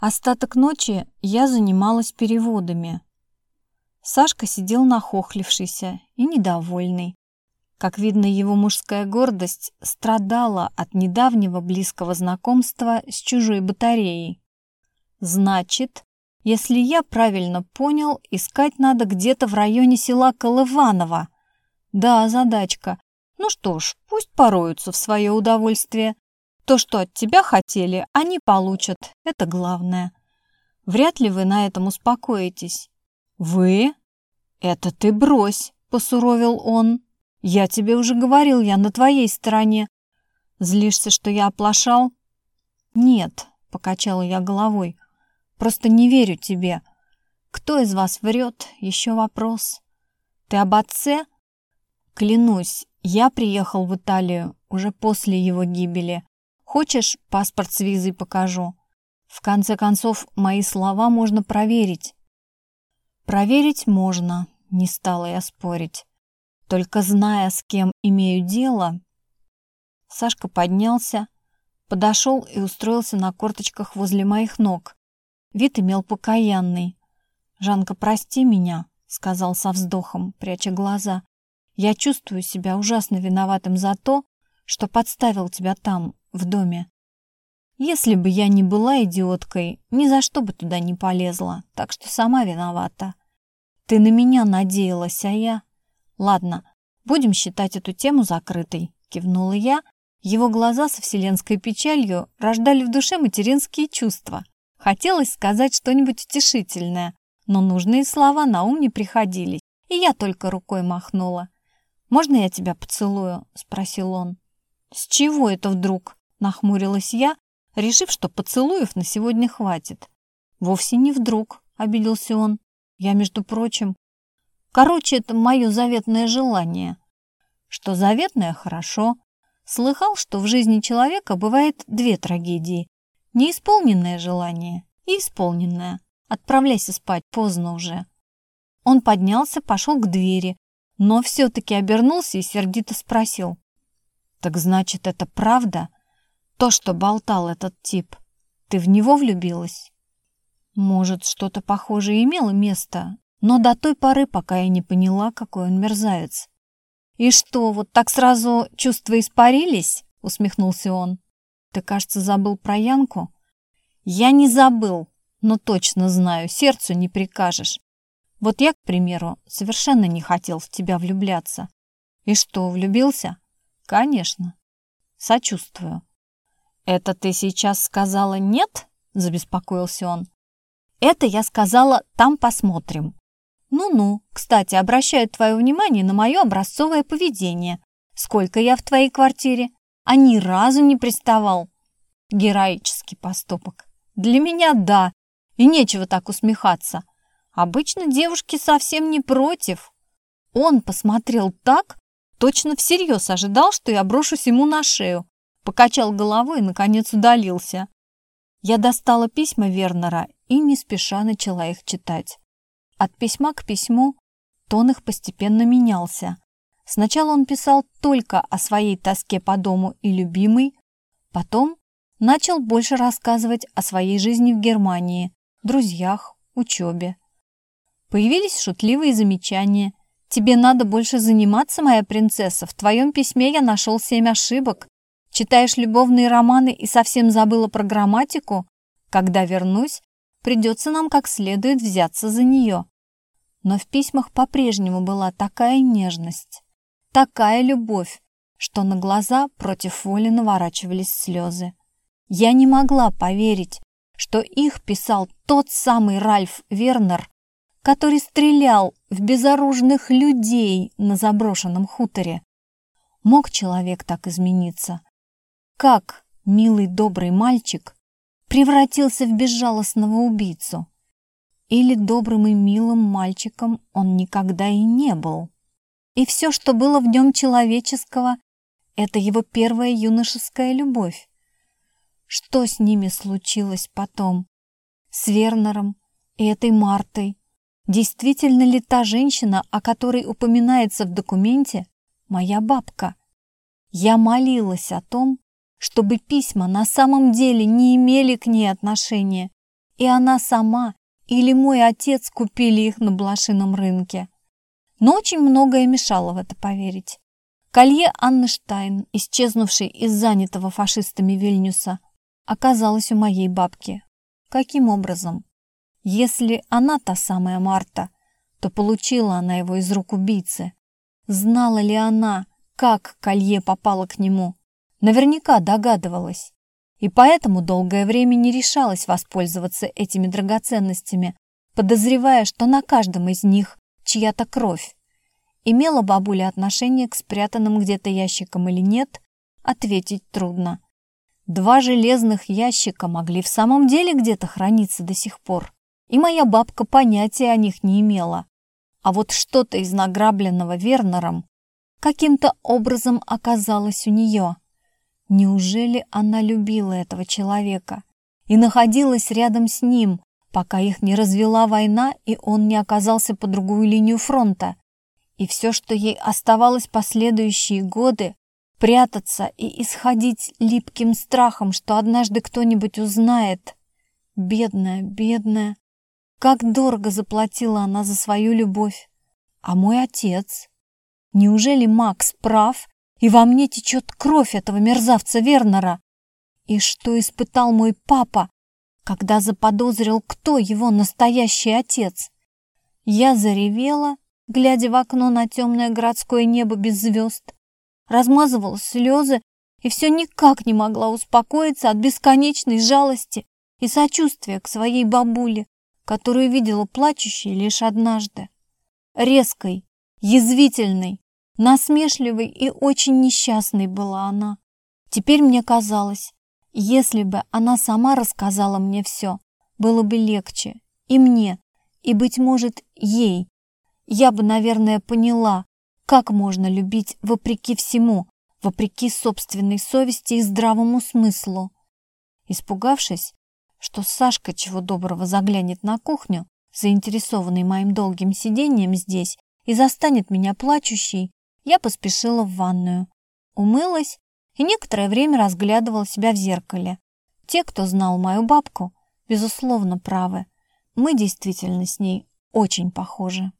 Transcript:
Остаток ночи я занималась переводами. Сашка сидел нахохлившийся и недовольный. Как видно, его мужская гордость страдала от недавнего близкого знакомства с чужой батареей. Значит, если я правильно понял, искать надо где-то в районе села Колываново. Да, задачка. Ну что ж, пусть пороются в свое удовольствие. То, что от тебя хотели, они получат. Это главное. Вряд ли вы на этом успокоитесь. Вы? Это ты брось, посуровил он. Я тебе уже говорил, я на твоей стороне. Злишься, что я оплошал? Нет, покачала я головой. Просто не верю тебе. Кто из вас врет? Еще вопрос. Ты об отце? Клянусь, я приехал в Италию уже после его гибели. Хочешь, паспорт с визой покажу? В конце концов, мои слова можно проверить. Проверить можно, не стала я спорить. Только зная, с кем имею дело... Сашка поднялся, подошел и устроился на корточках возле моих ног. Вид имел покаянный. «Жанка, прости меня», — сказал со вздохом, пряча глаза. «Я чувствую себя ужасно виноватым за то, что подставил тебя там, в доме. Если бы я не была идиоткой, ни за что бы туда не полезла, так что сама виновата. Ты на меня надеялась, а я... Ладно, будем считать эту тему закрытой», — кивнула я. Его глаза со вселенской печалью рождали в душе материнские чувства. Хотелось сказать что-нибудь утешительное, но нужные слова на ум не приходились, и я только рукой махнула. «Можно я тебя поцелую?» – спросил он. «С чего это вдруг?» – нахмурилась я, решив, что поцелуев на сегодня хватит. «Вовсе не вдруг», – обиделся он. «Я, между прочим...» «Короче, это мое заветное желание». «Что заветное – хорошо. Слыхал, что в жизни человека бывает две трагедии Неисполненное желание и исполненное. Отправляйся спать, поздно уже. Он поднялся, пошел к двери, но все-таки обернулся и сердито спросил. «Так значит, это правда? То, что болтал этот тип, ты в него влюбилась?» Может, что-то похожее имело место, но до той поры, пока я не поняла, какой он мерзавец. «И что, вот так сразу чувства испарились?» — усмехнулся он. Ты, кажется, забыл про Янку? Я не забыл, но точно знаю, сердцу не прикажешь. Вот я, к примеру, совершенно не хотел в тебя влюбляться. И что, влюбился? Конечно. Сочувствую. Это ты сейчас сказала «нет»? Забеспокоился он. Это я сказала «там посмотрим». Ну-ну, кстати, обращаю твое внимание на мое образцовое поведение. Сколько я в твоей квартире? а ни разу не приставал. Героический поступок. Для меня да, и нечего так усмехаться. Обычно девушки совсем не против. Он посмотрел так, точно всерьез ожидал, что я брошусь ему на шею. Покачал головой и, наконец, удалился. Я достала письма Вернера и не спеша начала их читать. От письма к письму тон их постепенно менялся. Сначала он писал только о своей тоске по дому и любимой, потом начал больше рассказывать о своей жизни в Германии, друзьях, учебе. Появились шутливые замечания. «Тебе надо больше заниматься, моя принцесса. В твоем письме я нашел семь ошибок. Читаешь любовные романы и совсем забыла про грамматику? Когда вернусь, придется нам как следует взяться за нее». Но в письмах по-прежнему была такая нежность такая любовь, что на глаза против воли наворачивались слезы. Я не могла поверить, что их писал тот самый Ральф Вернер, который стрелял в безоружных людей на заброшенном хуторе. Мог человек так измениться? Как милый добрый мальчик превратился в безжалостного убийцу? Или добрым и милым мальчиком он никогда и не был? И все, что было в нем человеческого, это его первая юношеская любовь. Что с ними случилось потом? С Вернером и этой Мартой? Действительно ли та женщина, о которой упоминается в документе, моя бабка? Я молилась о том, чтобы письма на самом деле не имели к ней отношения, и она сама или мой отец купили их на блошином рынке. Но очень многое мешало в это поверить. Колье Анны Штайн, исчезнувшей из занятого фашистами Вильнюса, оказалось у моей бабки. Каким образом? Если она та самая Марта, то получила она его из рук убийцы. Знала ли она, как колье попало к нему? Наверняка догадывалась. И поэтому долгое время не решалась воспользоваться этими драгоценностями, подозревая, что на каждом из них чья-то кровь. Имела бабуля отношение к спрятанным где-то ящикам или нет, ответить трудно. Два железных ящика могли в самом деле где-то храниться до сих пор, и моя бабка понятия о них не имела. А вот что-то из награбленного Вернером каким-то образом оказалось у нее. Неужели она любила этого человека и находилась рядом с ним, пока их не развела война и он не оказался по другую линию фронта? И все, что ей оставалось последующие годы, прятаться и исходить липким страхом, что однажды кто-нибудь узнает. Бедная, бедная. Как дорого заплатила она за свою любовь. А мой отец? Неужели Макс прав, и во мне течет кровь этого мерзавца Вернера? И что испытал мой папа, когда заподозрил, кто его настоящий отец? Я заревела глядя в окно на темное городское небо без звезд. Размазывала слезы и все никак не могла успокоиться от бесконечной жалости и сочувствия к своей бабуле, которую видела плачущей лишь однажды. Резкой, язвительной, насмешливой и очень несчастной была она. Теперь мне казалось, если бы она сама рассказала мне все, было бы легче и мне, и, быть может, ей, я бы, наверное, поняла, как можно любить вопреки всему, вопреки собственной совести и здравому смыслу. Испугавшись, что Сашка чего доброго заглянет на кухню, заинтересованный моим долгим сидением здесь, и застанет меня плачущей, я поспешила в ванную. Умылась и некоторое время разглядывала себя в зеркале. Те, кто знал мою бабку, безусловно правы. Мы действительно с ней очень похожи.